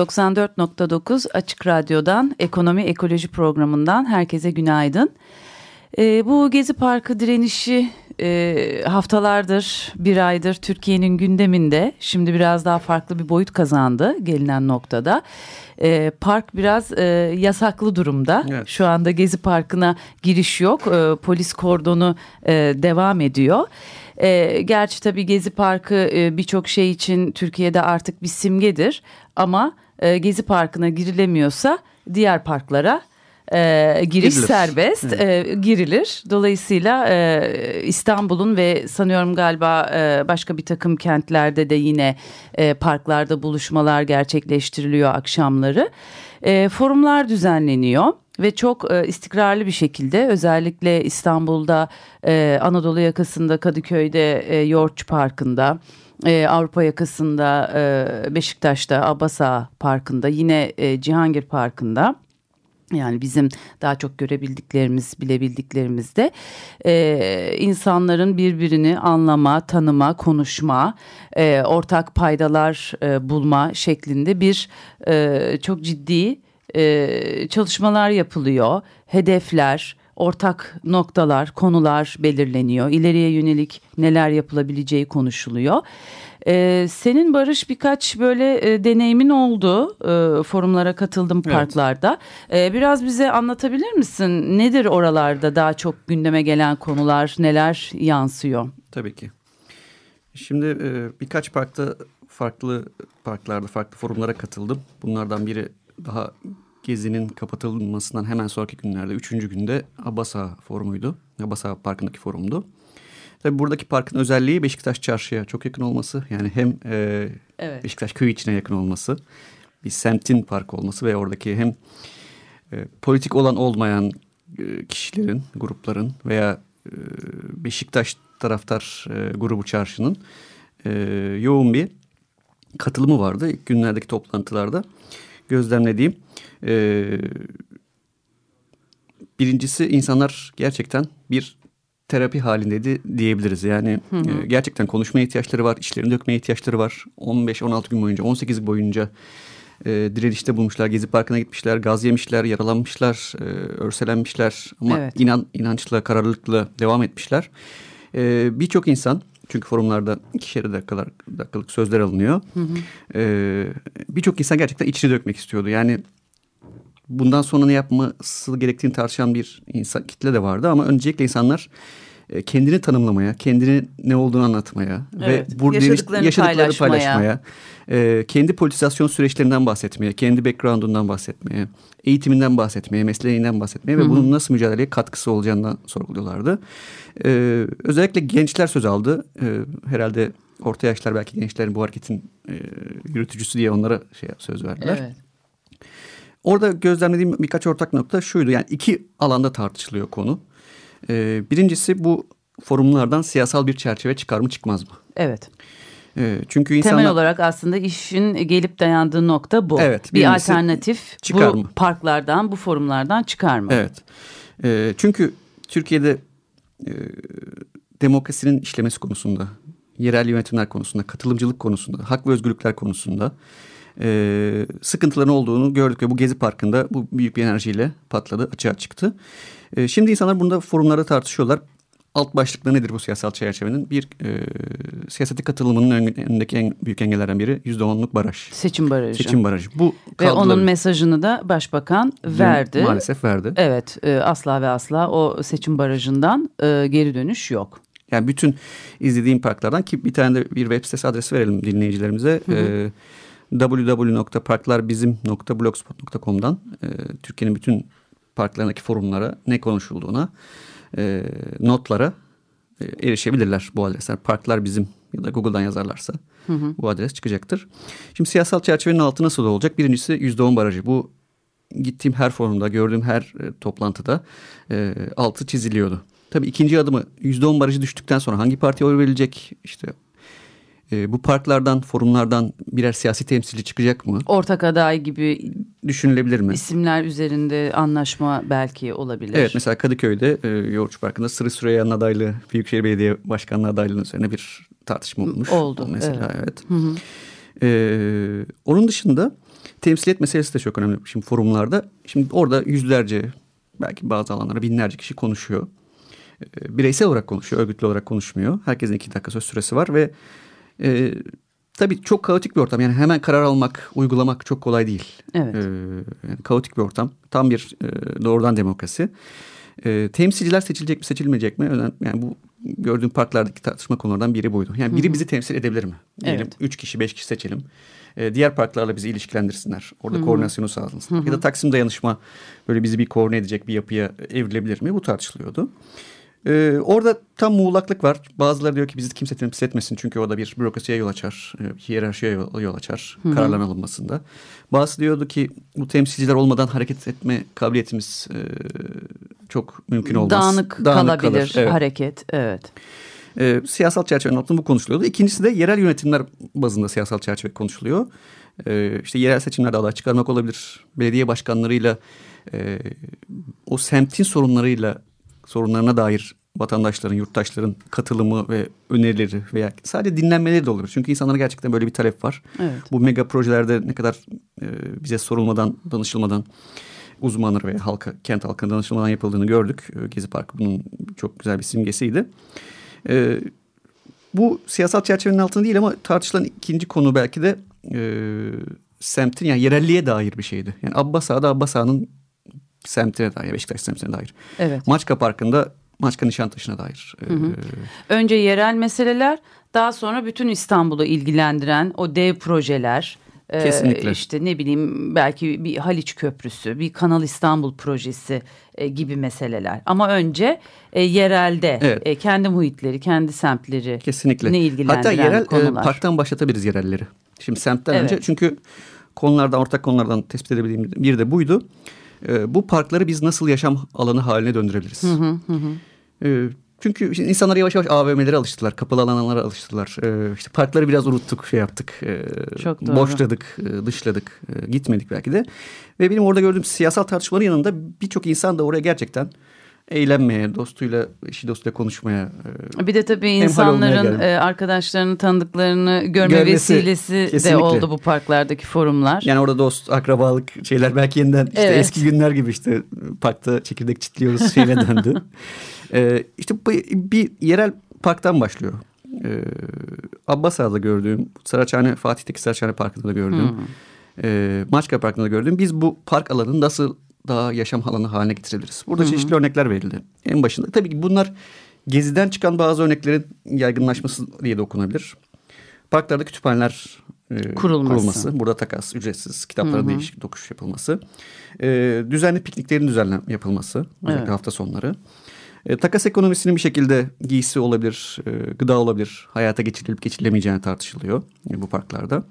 94.9 Açık Radyo'dan Ekonomi Ekoloji Programı'ndan herkese günaydın. E, bu Gezi Parkı direnişi e, haftalardır, bir aydır Türkiye'nin gündeminde. Şimdi biraz daha farklı bir boyut kazandı gelinen noktada. E, park biraz e, yasaklı durumda. Evet. Şu anda Gezi Parkı'na giriş yok. E, polis kordonu e, devam ediyor. E, gerçi tabii Gezi Parkı e, birçok şey için Türkiye'de artık bir simgedir. Ama e, Gezi Parkı'na girilemiyorsa diğer parklara e, giriş girilir. serbest e, girilir. Dolayısıyla e, İstanbul'un ve sanıyorum galiba e, başka bir takım kentlerde de yine e, parklarda buluşmalar gerçekleştiriliyor akşamları. E, forumlar düzenleniyor ve çok e, istikrarlı bir şekilde özellikle İstanbul'da e, Anadolu yakasında Kadıköy'de e, Yoğurtçu Parkı'nda e, Avrupa yakasında e, Beşiktaş'ta Abasa Parkı'nda yine e, Cihangir Parkı'nda yani bizim daha çok görebildiklerimiz, bilebildiklerimiz de e, insanların birbirini anlama, tanıma, konuşma, e, ortak paydalar e, bulma şeklinde bir e, çok ciddi e, çalışmalar yapılıyor. Hedefler, ortak noktalar, konular belirleniyor. İleriye yönelik neler yapılabileceği konuşuluyor. Ee, senin Barış birkaç böyle e, deneyimin oldu. E, forumlara katıldım evet. parklarda. E, biraz bize anlatabilir misin? Nedir oralarda daha çok gündeme gelen konular, neler yansıyor? Tabii ki. Şimdi e, birkaç parkta farklı parklarda farklı forumlara katıldım. Bunlardan biri daha gezinin kapatılmasından hemen sonraki günlerde, üçüncü günde Abasa forumuydu. Abasa Parkı'ndaki forumdu. Tabii buradaki parkın özelliği Beşiktaş Çarşı'ya çok yakın olması. Yani hem e, evet. Beşiktaş köyü içine yakın olması, bir semtin park olması ve oradaki hem e, politik olan olmayan e, kişilerin, grupların veya e, Beşiktaş taraftar e, grubu çarşının e, yoğun bir katılımı vardı. İlk günlerdeki toplantılarda gözlemlediğim. E, birincisi insanlar gerçekten bir terapi halindeydi diyebiliriz. Yani hı hı. E, gerçekten konuşmaya ihtiyaçları var, işlerini dökmeye ihtiyaçları var. 15-16 gün boyunca, 18 boyunca e, direnişte bulmuşlar. Gezi Parkı'na gitmişler, gaz yemişler, yaralanmışlar, e, örselenmişler. Ama evet. inan, inançla, kararlılıkla devam etmişler. E, Birçok insan, çünkü forumlarda ikişer dakikalar, dakikalık sözler alınıyor. Hı hı. E, Birçok insan gerçekten içini dökmek istiyordu. Yani bundan sonra ne yapması gerektiğini tartışan bir insan kitle de vardı ama öncelikle insanlar e, kendini tanımlamaya, kendini ne olduğunu anlatmaya evet, ve bu yaşadıklarını, yaşadıkları paylaşmaya, paylaşmaya e, kendi politizasyon süreçlerinden bahsetmeye, kendi background'undan bahsetmeye, eğitiminden bahsetmeye, mesleğinden bahsetmeye Hı -hı. ve bunun nasıl mücadeleye katkısı olacağından sorguluyorlardı. E, özellikle gençler söz aldı. Herhalde orta yaşlar belki gençlerin bu hareketin e, yürütücüsü diye onlara şey söz verdiler. Evet. Orada gözlemlediğim birkaç ortak nokta şuydu. Yani iki alanda tartışılıyor konu. Ee, birincisi bu forumlardan siyasal bir çerçeve çıkar mı çıkmaz mı? Evet. Ee, çünkü insanlar... Temel olarak aslında işin gelip dayandığı nokta bu. Evet. Bir alternatif çıkar bu mı? parklardan, bu forumlardan çıkar mı? Evet. Ee, çünkü Türkiye'de e, demokrasinin işlemesi konusunda, yerel yönetimler konusunda, katılımcılık konusunda, hak ve özgürlükler konusunda e, sıkıntıların olduğunu gördük ve bu Gezi Parkı'nda bu büyük bir enerjiyle patladı, açığa çıktı. E, şimdi insanlar bunda forumlarda tartışıyorlar. Alt başlıkta nedir bu siyasal çerçevenin? Bir e, siyaseti katılımının önündeki en büyük engellerden biri yüzde onluk baraj. Seçim barajı. Seçim barajı. Bu ve onun mesajını da başbakan verdi. Maalesef verdi. Evet e, asla ve asla o seçim barajından e, geri dönüş yok. Yani bütün izlediğim parklardan ki bir tane de bir web sitesi adresi verelim dinleyicilerimize. Hı hı. E, www.parklarBizim.blogspot.com'dan e, Türkiye'nin bütün parklarındaki forumlara ne konuşulduğuna, e, notlara e, erişebilirler bu adresler. Parklar Bizim ya da Google'dan yazarlarsa hı hı. bu adres çıkacaktır. Şimdi siyasal çerçevenin altı nasıl olacak? Birincisi yüzde on barajı. Bu gittiğim her forumda, gördüğüm her e, toplantıda e, altı çiziliyordu. Tabii ikinci adımı yüzde on barajı düştükten sonra hangi partiye oy verilecek? İşte e, bu parklardan, forumlardan birer siyasi temsilci çıkacak mı? Ortak aday gibi düşünülebilir mi? İsimler üzerinde anlaşma belki olabilir. Evet mesela Kadıköy'de e, Yoğurtçu Parkı'nda Sırı Süreyya'nın adaylığı Büyükşehir Belediye Başkanlığı adaylığının üzerine bir tartışma olmuş. Oldu. Mesela evet. evet. Hı hı. Ee, onun dışında temsiliyet meselesi de çok önemli şimdi forumlarda. Şimdi orada yüzlerce belki bazı alanlara binlerce kişi konuşuyor. Ee, bireysel olarak konuşuyor, örgütlü olarak konuşmuyor. Herkesin iki dakika söz süresi var ve e, tabii çok kaotik bir ortam. Yani hemen karar almak, uygulamak çok kolay değil. Evet. Ee, yani kaotik bir ortam. Tam bir e, doğrudan demokrasi. E, temsilciler seçilecek mi seçilmeyecek mi? Önemli. Yani bu gördüğüm parklardaki tartışma konulardan biri buydu. Yani biri Hı-hı. bizi temsil edebilir mi? Diyelim evet. üç kişi beş kişi seçelim. E, diğer parklarla bizi ilişkilendirsinler. Orada Hı-hı. koordinasyonu sağlansın. Hı-hı. Ya da Taksim dayanışma böyle bizi bir koordine edecek bir yapıya evrilebilir mi? Bu tartışılıyordu. Ee, orada tam muğlaklık var. Bazıları diyor ki bizi kimse temsil etmesin çünkü orada bir bürokrasiye yol açar, e, hiyerarşiye yol, yol açar Hı-hı. kararların alınmasında. Bazı diyordu ki bu temsilciler olmadan hareket etme kabiliyetimiz e, çok mümkün olmaz. Dağınık, Dağınık kalabilir kalır. Evet. hareket, evet. E, siyasal çerçevenin altında bu konuşuluyordu. İkincisi de yerel yönetimler bazında siyasal çerçeve konuşuluyor. E, işte yerel seçimlerde aday çıkarmak olabilir. Belediye başkanlarıyla e, o semtin sorunlarıyla sorunlarına dair vatandaşların, yurttaşların katılımı ve önerileri veya sadece dinlenmeleri de olur. Çünkü insanlara gerçekten böyle bir talep var. Evet. Bu mega projelerde ne kadar e, bize sorulmadan, danışılmadan uzmanları ve halka, kent halkına danışılmadan yapıldığını gördük. E, Gezi Parkı bunun çok güzel bir simgesiydi. E, bu siyasal çerçevenin altında değil ama tartışılan ikinci konu belki de e, semtin yani yerelliğe dair bir şeydi. Yani Abbas Ağa'da Abbas Ağa'nın semtine dair, Beşiktaş semtine dair. Evet. Maçka Parkı'nda Maçka Nişantaşı'na dair. Hı hı. Ee, Önce yerel meseleler, daha sonra bütün İstanbul'u ilgilendiren o dev projeler. E, Kesinlikle. Ee, işte ne bileyim belki bir Haliç Köprüsü, bir Kanal İstanbul projesi e, gibi meseleler. Ama önce e, yerelde evet. e, kendi muhitleri, kendi semtleri Kesinlikle. ne ilgilendiren Hatta yerel konular. E, parktan başlatabiliriz yerelleri. Şimdi semtten evet. önce çünkü konulardan ortak konulardan tespit edebildiğim bir de buydu. E, bu parkları biz nasıl yaşam alanı haline döndürebiliriz? Hı hı hı. E, çünkü işte insanlar yavaş yavaş AVM'lere alıştılar, kapalı alanlara alıştılar. Ee, işte parkları biraz unuttuk, şey yaptık, e, Çok doğru. boşladık, e, dışladık, e, gitmedik belki de. Ve benim orada gördüğüm siyasal tartışmaların yanında birçok insan da oraya gerçekten eğlenmeye, dostuyla, eşi dostuyla konuşmaya. E, bir de tabii insanların e, arkadaşlarını, tanıdıklarını görme Görmesi, vesilesi kesinlikle. de oldu bu parklardaki forumlar. Yani orada dost, akrabalık şeyler belki yeniden işte evet. eski günler gibi işte parkta çekirdek çitliyoruz şeyine döndü. e, işte bu, bir yerel parktan başlıyor. E, Abbas Ağa'da gördüğüm, Saraçhane, Fatih'teki Saraçhane Parkı'nda da gördüğüm, hmm. e, Maçka Parkı'nda da gördüğüm biz bu park alanını nasıl daha yaşam alanı haline getirebiliriz. Burada Hı-hı. çeşitli örnekler verildi. En başında tabii ki bunlar geziden çıkan bazı örneklerin yaygınlaşması diye de okunabilir. Parklarda kütüphaneler e, kurulması. kurulması. Burada takas, ücretsiz, kitaplara değişik dokuş yapılması. E, düzenli pikniklerin düzenlen yapılması. Evet. hafta sonları. E, takas ekonomisinin bir şekilde giysi olabilir, e, gıda olabilir. Hayata geçirilip geçirilemeyeceğini tartışılıyor e, bu parklarda.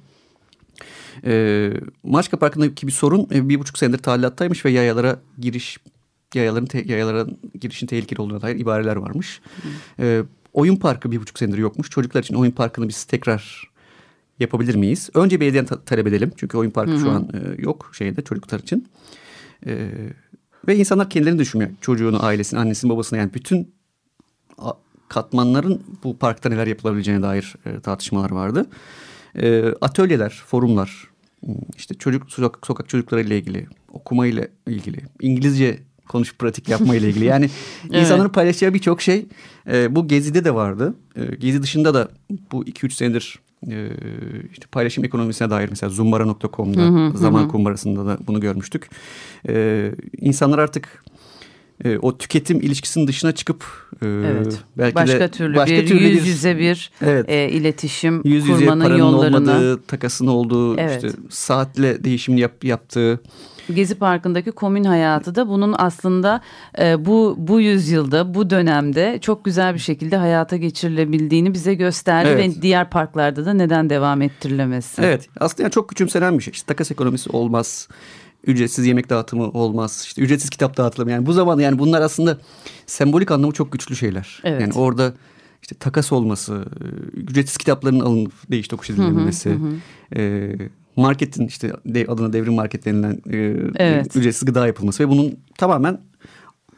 E, Maçka Parkı'ndaki bir sorun e, bir buçuk senedir talilattaymış ve yayalara giriş yayaların te, yayaların girişin tehlikeli olduğuna dair ibareler varmış. E, oyun parkı bir buçuk senedir yokmuş. Çocuklar için oyun parkını biz tekrar yapabilir miyiz? Önce belediyeden ta talep edelim. Çünkü oyun parkı Hı-hı. şu an e, yok şeyde çocuklar için. E, ve insanlar kendilerini düşünmüyor. Çocuğunu, ailesini, annesini, babasını yani bütün katmanların bu parkta neler yapılabileceğine dair e, tartışmalar vardı. E, atölyeler, forumlar, işte çocuk sokak, sokak çocukları ile ilgili, okuma ile ilgili, İngilizce konuşup pratik yapma ile ilgili. Yani evet. insanların paylaşacağı birçok şey e, bu Gezi'de de vardı. E, Gezi dışında da bu 2-3 senedir e, işte paylaşım ekonomisine dair mesela zumbara.com'da zaman kumbarasında da bunu görmüştük. E, insanlar artık e, o tüketim ilişkisinin dışına çıkıp e, evet. belki başka de türlü başka bir türlü yüz yüze bir evet. e, iletişim yüz yüze kurmanın paranın yollarını olmadığı, takasın olduğu, evet. işte saatle değişimini yap, yaptığı Gezi Parkı'ndaki komün hayatı da bunun aslında e, bu bu yüzyılda bu dönemde çok güzel bir şekilde hayata geçirilebildiğini bize gösterdi evet. ve diğer parklarda da neden devam ettirilemesi. Evet aslında yani çok küçümsenen bir şey. İşte takas ekonomisi olmaz ücretsiz yemek dağıtımı olmaz. İşte ücretsiz kitap dağıtılımı yani bu zaman yani bunlar aslında sembolik anlamı çok güçlü şeyler. Evet. Yani orada işte takas olması, ücretsiz kitapların alınıp değiş tokuş edilmesi, e, marketin işte adına devrim market denilen e, evet. ücretsiz gıda yapılması ve bunun tamamen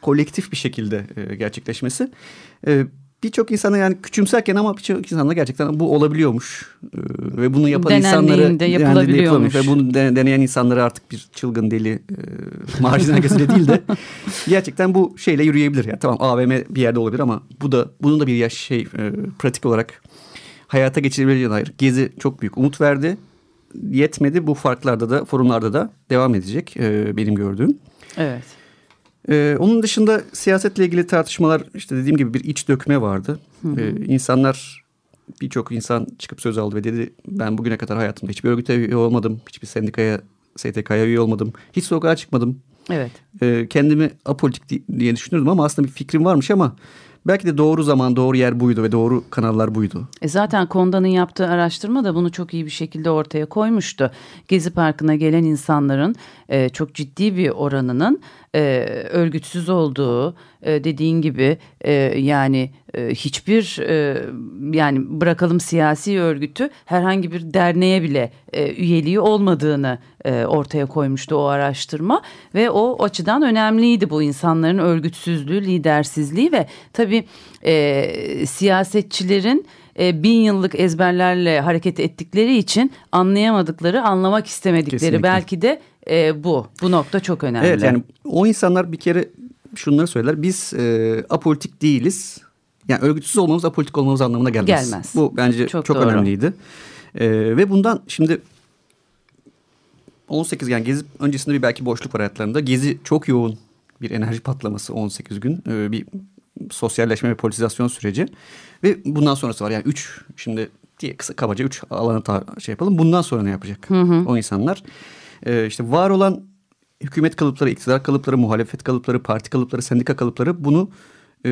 kolektif bir şekilde e, gerçekleşmesi. E, birçok insana yani küçümserken ama birçok insana gerçekten bu olabiliyormuş. Ee, ve bunu yapan insanları yapılabiliyormuş. Yani ve bunu deneyen insanları artık bir çılgın deli e, marjinal gözüyle değil de gerçekten bu şeyle yürüyebilir. Yani tamam AVM bir yerde olabilir ama bu da bunun da bir yaş şey e, pratik olarak hayata geçirebileceğine dair Gezi çok büyük umut verdi. Yetmedi bu farklarda da forumlarda da devam edecek e, benim gördüğüm. Evet. Ee, onun dışında siyasetle ilgili tartışmalar işte dediğim gibi bir iç dökme vardı. Ee, insanlar birçok insan çıkıp söz aldı ve dedi ben bugüne kadar hayatımda hiçbir örgüte üye olmadım. Hiçbir sendikaya, STK'ya üye olmadım. Hiç sokağa çıkmadım. Evet. Ee, kendimi apolitik diye düşünürdüm ama aslında bir fikrim varmış ama Belki de doğru zaman, doğru yer buydu ve doğru kanallar buydu. E zaten Konda'nın yaptığı araştırma da bunu çok iyi bir şekilde ortaya koymuştu. Gezi Parkı'na gelen insanların e, çok ciddi bir oranının e, örgütsüz olduğu, e, dediğin gibi e, yani e, hiçbir e, yani bırakalım siyasi örgütü herhangi bir derneğe bile e, üyeliği olmadığını e, ortaya koymuştu o araştırma ve o açıdan önemliydi bu insanların örgütsüzlüğü, lidersizliği ve tabii e, siyasetçilerin e, bin yıllık ezberlerle hareket ettikleri için anlayamadıkları, anlamak istemedikleri Kesinlikle. belki de e, bu. Bu nokta çok önemli. Evet yani o insanlar bir kere şunları söyler. Biz e, apolitik değiliz. Yani örgütsüz olmamız apolitik olmamız anlamına gelmez. Gelmez. Bu bence çok, çok önemliydi. E, ve bundan şimdi 18 yani Gezi öncesinde bir belki boşluk var hayatlarında. Gezi çok yoğun bir enerji patlaması 18 gün. E, bir sosyalleşme ve politizasyon süreci. Ve bundan sonrası var. Yani üç şimdi diye kısa kabaca üç alanı şey yapalım. Bundan sonra ne yapacak hı hı. o insanlar? E, işte var olan hükümet kalıpları, iktidar kalıpları, muhalefet kalıpları, parti kalıpları, sendika kalıpları bunu e,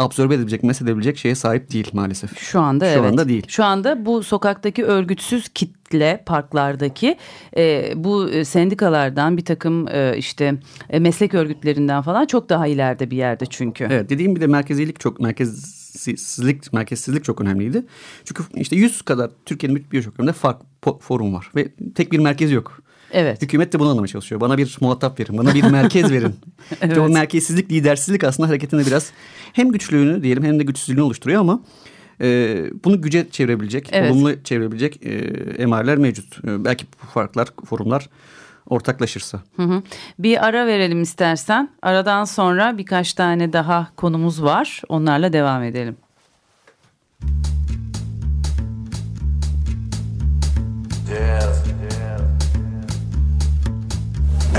absorbe edebilecek, mesedebilecek şeye sahip değil maalesef. Şu anda Şu evet. anda değil. Şu anda bu sokaktaki örgütsüz kitle parklardaki e, bu sendikalardan bir takım e, işte e, meslek örgütlerinden falan çok daha ileride bir yerde çünkü. Evet dediğim bir de merkezilik çok merkezsizlik merkezsizlik çok önemliydi. Çünkü işte 100 kadar Türkiye'nin birçok yerinde fark forum var ve tek bir merkez yok. Evet. Hükümet de bunu anlamaya çalışıyor. Bana bir muhatap verin, bana bir merkez verin. evet. o merkezsizlik, lidersizlik aslında hareketinde biraz hem güçlüğünü diyelim hem de güçsüzlüğünü oluşturuyor ama e, bunu güce çevirebilecek, evet. olumlu çevirebilecek e, emareler mevcut. E, belki bu farklar, forumlar ortaklaşırsa. Hı hı. Bir ara verelim istersen. Aradan sonra birkaç tane daha konumuz var. Onlarla devam edelim. Yes.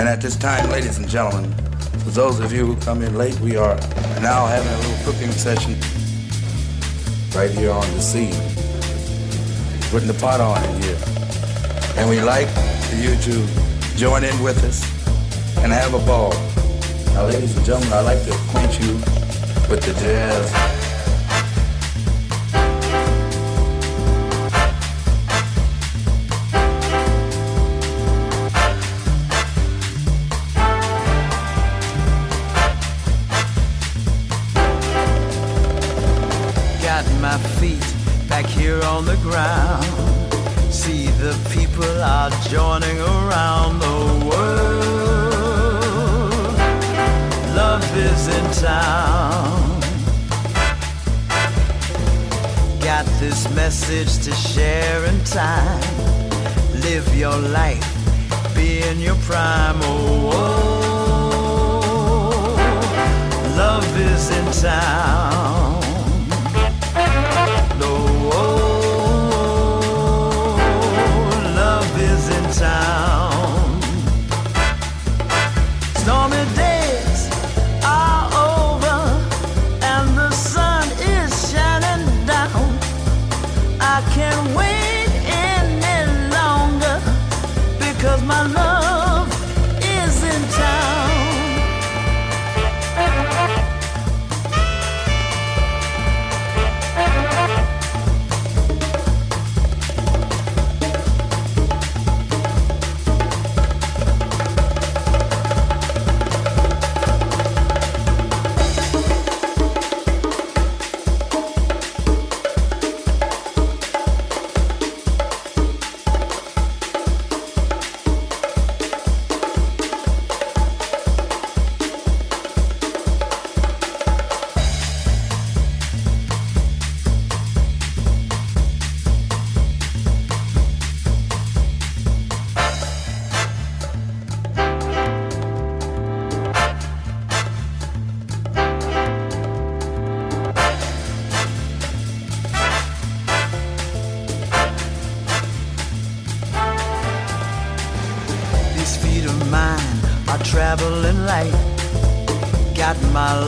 And at this time, ladies and gentlemen, for those of you who come in late, we are now having a little cooking session right here on the scene. Putting the pot on in here. And we like for you to join in with us and have a ball. Now, ladies and gentlemen, I'd like to acquaint you with the jazz on the ground. See the people are joining around the world. Love is in town. Got this message to share in time. Live your life,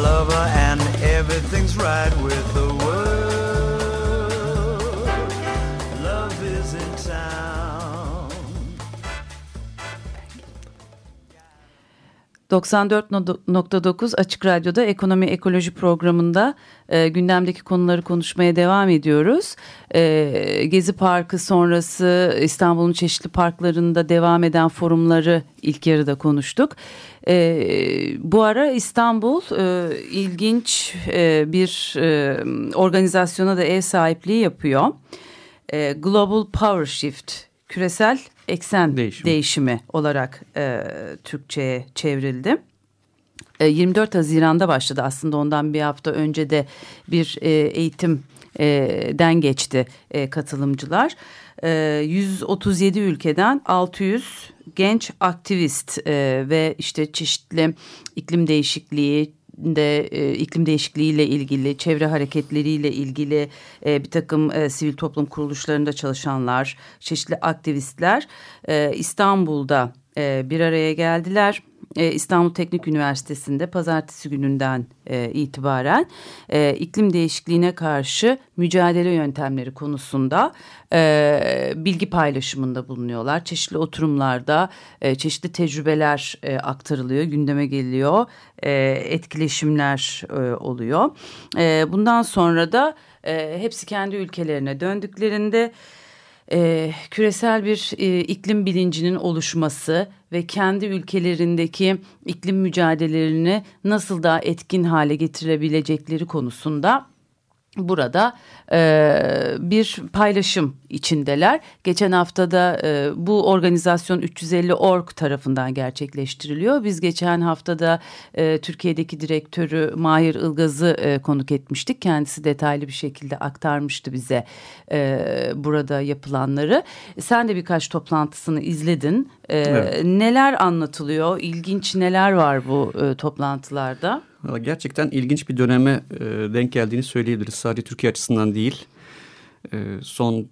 lover and everything's right with the world. 94.9 Açık Radyo'da Ekonomi Ekoloji programında e, gündemdeki konuları konuşmaya devam ediyoruz. E, Gezi Parkı sonrası İstanbul'un çeşitli parklarında devam eden forumları ilk yarıda konuştuk. E, bu ara İstanbul e, ilginç e, bir e, organizasyona da ev sahipliği yapıyor. E, Global Power Shift küresel eksen Değişimi. değişimi, olarak e, Türkçe'ye çevrildi. E, 24 Haziran'da başladı aslında ondan bir hafta önce de bir e, eğitimden geçti e, katılımcılar. E, 137 ülkeden 600 genç aktivist e, ve işte çeşitli iklim değişikliği, de e, iklim değişikliğiyle ilgili, çevre hareketleriyle ilgili e, bir takım e, sivil toplum kuruluşlarında çalışanlar, çeşitli aktivistler e, İstanbul'da e, bir araya geldiler. E, İstanbul Teknik Üniversitesi'nde pazartesi gününden e, itibaren e, iklim değişikliğine karşı mücadele yöntemleri konusunda e, bilgi paylaşımında bulunuyorlar. Çeşitli oturumlarda e, çeşitli tecrübeler e, aktarılıyor, gündeme geliyor, e, etkileşimler e, oluyor. E, bundan sonra da e, hepsi kendi ülkelerine döndüklerinde e, küresel bir e, iklim bilincinin oluşması ve kendi ülkelerindeki iklim mücadelelerini nasıl daha etkin hale getirebilecekleri konusunda burada e, bir paylaşım içindeler. Geçen haftada e, bu organizasyon 350 org tarafından gerçekleştiriliyor. Biz geçen haftada e, Türkiye'deki direktörü Mahir Ilgaz'ı e, konuk etmiştik. Kendisi detaylı bir şekilde aktarmıştı bize e, burada yapılanları. Sen de birkaç toplantısını izledin. E, Evet. Neler anlatılıyor? İlginç neler var bu e, toplantılarda? Gerçekten ilginç bir döneme e, denk geldiğini söyleyebiliriz. Sadece Türkiye açısından değil. E, son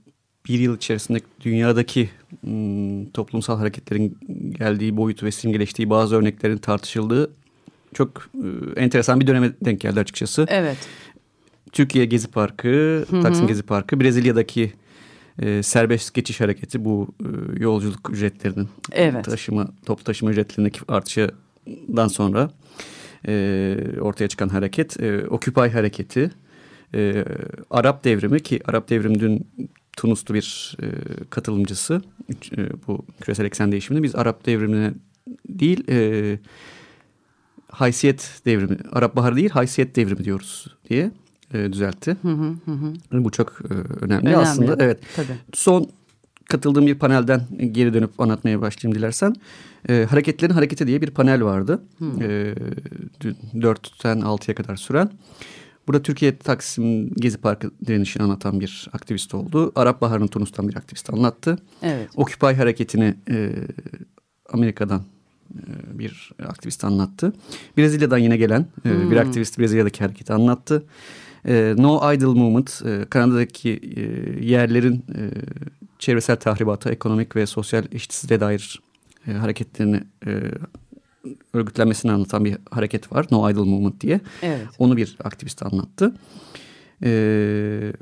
bir yıl içerisinde dünyadaki m, toplumsal hareketlerin geldiği boyutu ve simgeleştiği bazı örneklerin tartışıldığı çok e, enteresan bir döneme denk geldi açıkçası. Evet. Türkiye Gezi Parkı, Taksim Gezi Parkı, Brezilya'daki e, serbest geçiş hareketi bu e, yolculuk ücretlerinin Evet. taşıma top taşıma ücretlerindeki artışından sonra e, ortaya çıkan hareket, e, Occupy hareketi, e, Arap devrimi ki Arap devrimi dün Tunuslu bir e, katılımcısı e, bu küresel eksen değişiminde biz Arap devrimine değil e, haysiyet devrimi, Arap Baharı değil haysiyet devrimi diyoruz diye e, düzeltti. Hı hı. hı. Bu çok e, önemli. Önemli. aslında. Evet. Tabii. Son katıldığım bir panelden geri dönüp anlatmaya başlayayım dilersen. E, Hareketlerin Hareketi diye bir panel vardı. E, dün 4'ten 6'ya kadar süren. Burada Türkiye Taksim Gezi Parkı direnişini anlatan bir aktivist oldu. Arap Baharı'nın Tunus'tan bir aktivist anlattı. Evet. Occupy hareketini e, Amerika'dan e, bir aktivist anlattı. Brezilya'dan yine gelen e, bir aktivist Brezilya'daki hareketi anlattı. E, no Idle Movement, e, Kanada'daki e, yerlerin e, çevresel tahribata, ekonomik ve sosyal eşitsizliğe dair e, hareketlerini e, örgütlenmesini anlatan bir hareket var. No Idle Movement diye. Evet. Onu bir aktivist anlattı. Ee,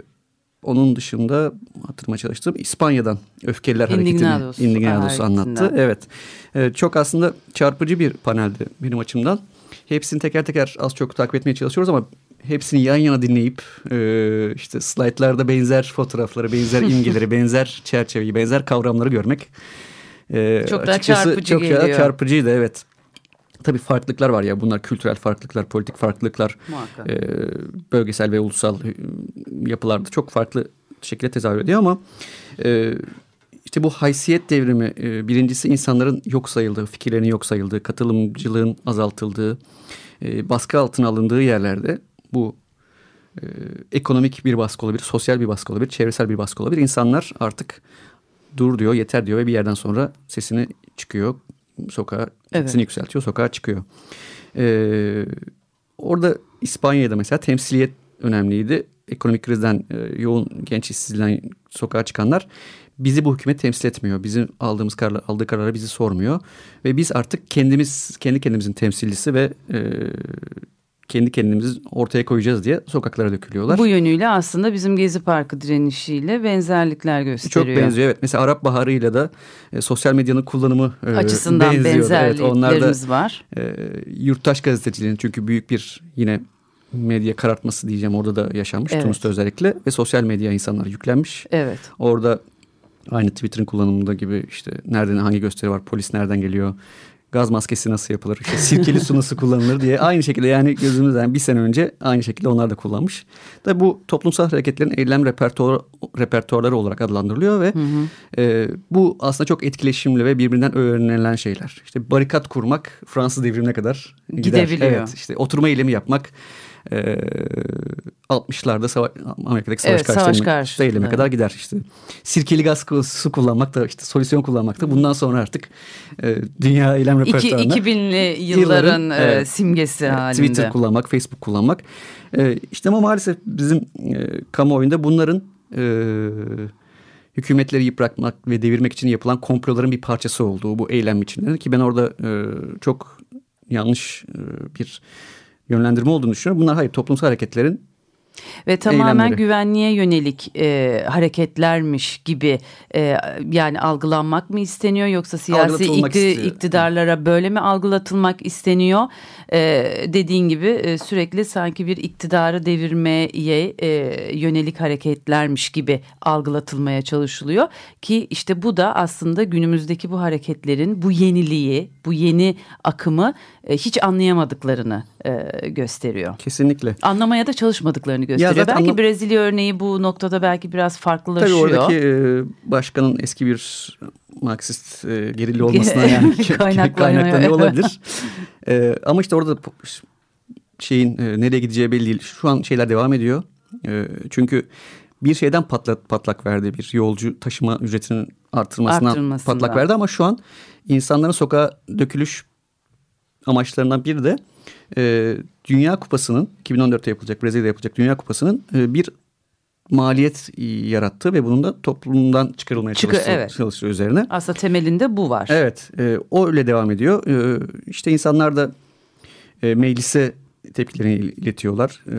onun dışında hatırlamaya çalıştım. İspanya'dan Öfkeliler Indignados Hareketi'ni Indignados anlattı. Evet. Ee, çok aslında çarpıcı bir paneldi benim açımdan. Hepsini teker teker az çok takip etmeye çalışıyoruz ama hepsini yan yana dinleyip e, işte slaytlarda benzer fotoğrafları, benzer imgeleri, benzer çerçeveyi, benzer kavramları görmek e, Çok daha çarpıcı çok geliyor. çarpıcıydı evet. Tabii farklılıklar var ya bunlar kültürel farklılıklar, politik farklılıklar, Muhakkak. e, bölgesel ve ulusal e, yapılarda çok farklı şekilde tezahür ediyor ama e, işte bu haysiyet devrimi e, birincisi insanların yok sayıldığı, fikirlerinin yok sayıldığı, katılımcılığın azaltıldığı, e, baskı altına alındığı yerlerde bu e, ekonomik bir baskı olabilir, sosyal bir baskı olabilir, çevresel bir baskı olabilir. İnsanlar artık dur diyor, yeter diyor ve bir yerden sonra sesini çıkıyor sokağa, Evet. sesini yükseltiyor, sokağa çıkıyor. Ee, orada İspanya'da mesela temsiliyet önemliydi. Ekonomik krizden e, yoğun genç işsizliğinden sokağa çıkanlar bizi bu hükümet temsil etmiyor. Bizim aldığımız kararlar, aldığı kararları bizi sormuyor. Ve biz artık kendimiz, kendi kendimizin temsilcisi ve e, kendi kendimizi ortaya koyacağız diye sokaklara dökülüyorlar. Bu yönüyle aslında bizim Gezi Parkı direnişiyle benzerlikler gösteriyor. Çok benziyor evet. Mesela Arap Baharı'yla da e, sosyal medyanın kullanımı e, açısından benziyor. benzerliklerimiz evet, var. E, yurttaş gazeteciliğinin çünkü büyük bir yine medya karartması diyeceğim orada da yaşanmış evet. Tunus'ta özellikle ve sosyal medya insanlar yüklenmiş. Evet. Orada aynı Twitter'ın kullanımında gibi işte nereden hangi gösteri var, polis nereden geliyor, gaz maskesi nasıl yapılır, işte sirkeli su nasıl kullanılır diye aynı şekilde yani gözümüzden bir sene önce aynı şekilde onlar da kullanmış. Tabi bu toplumsal hareketlerin eylem repertuar, repertuarları olarak adlandırılıyor ve hı hı. E, bu aslında çok etkileşimli ve birbirinden öğrenilen şeyler. İşte barikat kurmak Fransız devrimine kadar gider. Gidebiliyor. Evet, işte oturma eylemi yapmak e, ee, 60'larda sava Amerika'daki savaş evet, karşıtı savaş eyleme kadar gider işte. Sirkeli gaz su kullanmak da işte solüsyon kullanmak da bundan sonra artık e, dünya eylem repertuarına. 2000'li yılların, yılların e, simgesi e, halinde. Twitter kullanmak, Facebook kullanmak. E, işte ama maalesef bizim e, kamuoyunda bunların e, hükümetleri yıpratmak ve devirmek için yapılan komploların bir parçası olduğu bu eylem içinde ki ben orada e, çok yanlış e, bir yönlendirme olduğunu düşünüyorum. Bunlar hayır toplumsal hareketlerin ve tamamen eylemleri. güvenliğe yönelik e, hareketlermiş gibi e, yani algılanmak mı isteniyor yoksa siyasi ikti, iktidarlara böyle mi algılatılmak isteniyor? E, dediğin gibi e, sürekli sanki bir iktidarı devirmeye e, yönelik hareketlermiş gibi algılatılmaya çalışılıyor ki işte bu da aslında günümüzdeki bu hareketlerin bu yeniliği, bu yeni akımı e, hiç anlayamadıklarını e, gösteriyor. Kesinlikle. Anlamaya da çalışmadıklarını gösteriyor. belki anlam- Brezilya örneği bu noktada belki biraz farklılaşıyor. Tabii oradaki e, başkanın eski bir Marksist e, gerili olmasına yani kaynaklanıyor olabilir. e, ama işte orada şeyin e, nereye gideceği belli değil. Şu an şeyler devam ediyor. E, çünkü bir şeyden patlak, patlak verdi. Bir yolcu taşıma ücretinin artırmasından patlak verdi ama şu an insanların sokağa dökülüş amaçlarından biri de e, Dünya Kupası'nın 2014'te yapılacak Brezilya'da yapılacak Dünya Kupası'nın e, bir maliyet yarattı ve bunun da toplumdan çıkarılmaya Çıkı, çalıştığı, evet. çalıştığı üzerine. Aslında temelinde bu var. Evet e, o öyle devam ediyor. E, işte insanlar da e, meclise tepkilerini iletiyorlar. E,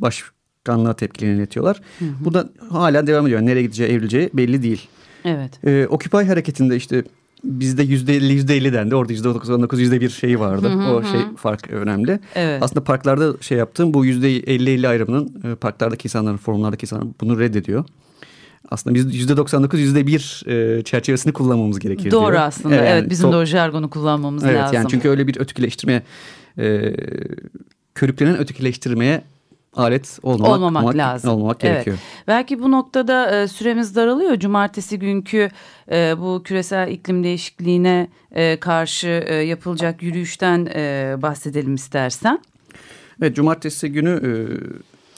başkanlığa tepkilerini iletiyorlar. Hı hı. Bu da hala devam ediyor. Nereye gideceği evrileceği belli değil. Evet. E, Occupy hareketinde işte bizde yüzde elli yüzde elli dendi. Orada yüzde doksan dokuz yüzde bir şeyi vardı. Hı hı o şey fark önemli. Evet. Aslında parklarda şey yaptığım bu yüzde elli elli ayrımının e, parklardaki insanların, forumlardaki insanlar bunu reddediyor. Aslında biz yüzde doksan dokuz yüzde bir e, çerçevesini kullanmamız gerekiyor Doğru diyor. aslında. Evet, evet bizim de o jargonu kullanmamız evet, lazım. Yani çünkü öyle bir ötekileştirmeye e, körüklenen ötekileştirmeye alet olmamak, olmamak lazım. Olmamak gerekiyor. Evet. Belki bu noktada e, süremiz daralıyor. Cumartesi günkü e, bu küresel iklim değişikliğine e, karşı e, yapılacak yürüyüşten e, bahsedelim istersen. Evet cumartesi günü e,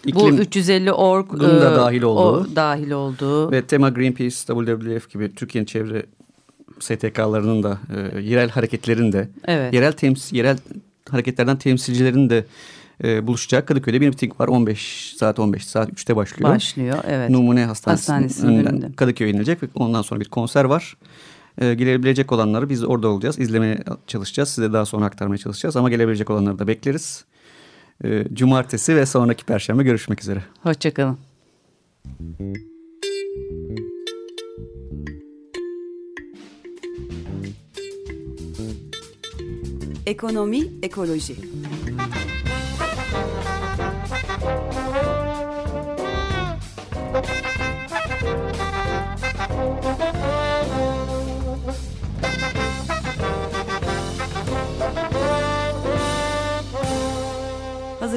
iklim bu 350 org da e, dahil olduğu, dahil olduğu ve tema Greenpeace, WWF gibi Türkiye'nin çevre STK'larının da e, yerel hareketlerin de evet. yerel temsil yerel hareketlerden temsilcilerin de e, buluşacak. Kadıköy'de bir miting var. 15 saat 15 saat 3'te başlıyor. Başlıyor evet. Numune Hastanesi'nin Hastanesi önünden önünde. Kadıköy'e inilecek ve ondan sonra bir konser var. E, gelebilecek olanları biz orada olacağız. İzlemeye çalışacağız. Size daha sonra aktarmaya çalışacağız. Ama gelebilecek olanları da bekleriz. E, cumartesi ve sonraki perşembe görüşmek üzere. Hoşçakalın. Ekonomi, ekoloji.